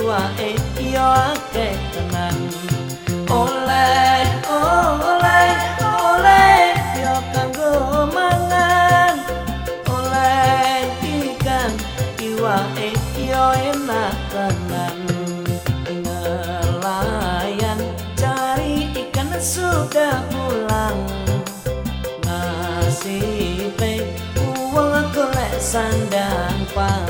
iwae yo akeh tenan. Oleh oleh oleh yo kanggo mangan. Oleh ikan iwae yo enak tenan. Nelayan cari ikan sudah pulang nasibe uang golek sandang pangan